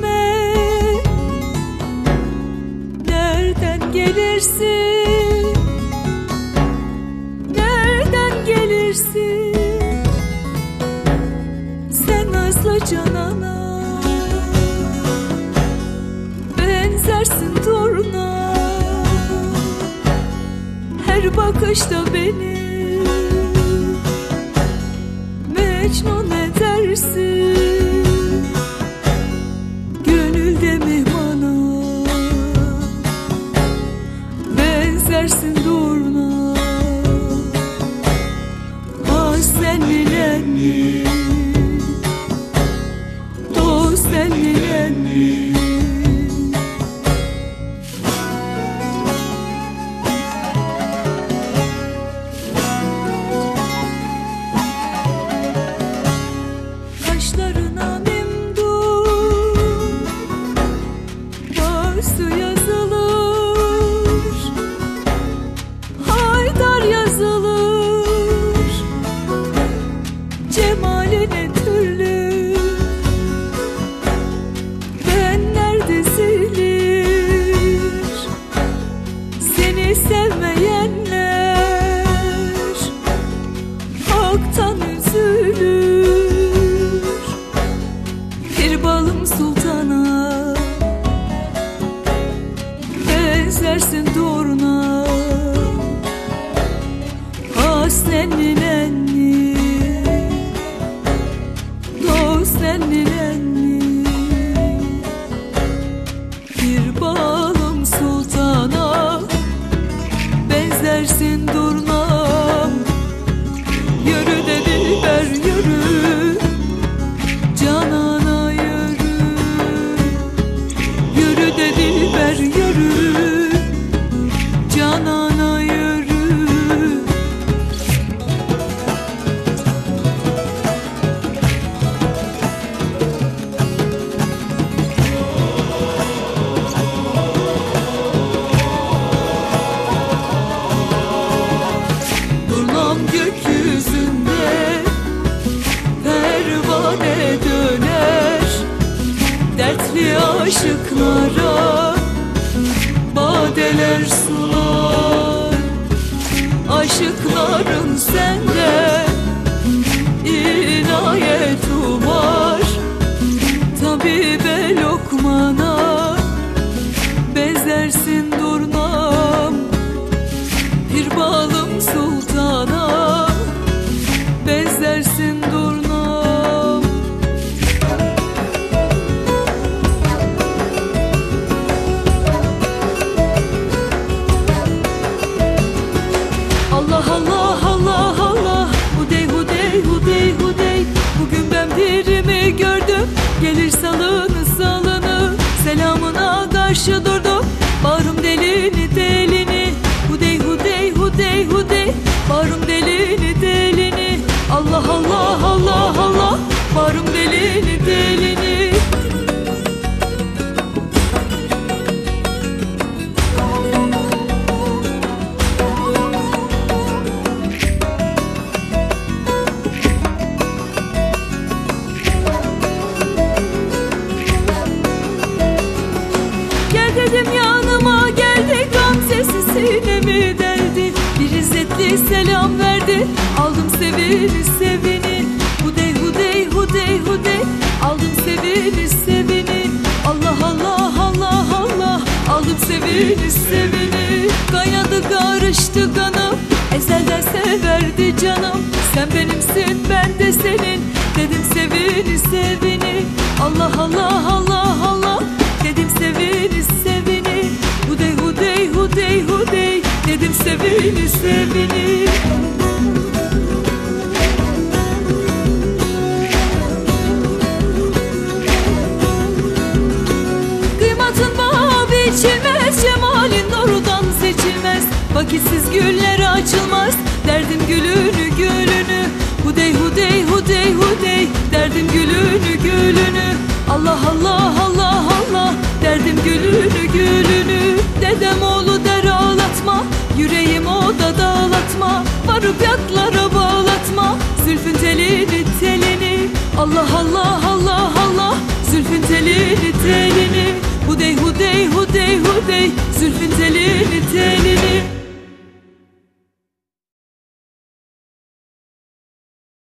etme Nereden gelirsin? Nereden gelirsin? Sen nazlı canana Benzersin turna Her bakışta beni Mecnun edersin Mihmana Benzersin durna Ah sen bilenli Dost sen bilenli Hasnenli nenni Dost nenni nenni Bir balım sultana Benzersin Durnam gökyüzünde pervane döner. Dertli aşıklara badeler sunar Aşıkların sende inayet umar Tabibe lokmana should selam verdi. Aldım sevini sevini. Hudey hudey hudey hudey Aldım sevini sevini. Allah Allah Allah Allah. Aldım sevini sevini. Kaynadı karıştı kanım. Ezelden severdi canım. Sen benimsin ben de senin. Dedim sevini sevini. Allah Allah Allah Vakitsiz güller açılmaz Derdim gülünü gülünü. Hudey hudey hudey hudey Derdim gülünü gülünü. Allah Allah Allah Allah Derdim gülünü gülünü. Dedem oğlu der ağlatma Yüreğim oda dağlatma. Varıp yatlara bağlatma Zülfün telini telini. Allah Allah Allah Allah Zülfün telini telini. Hudey Zülfün teli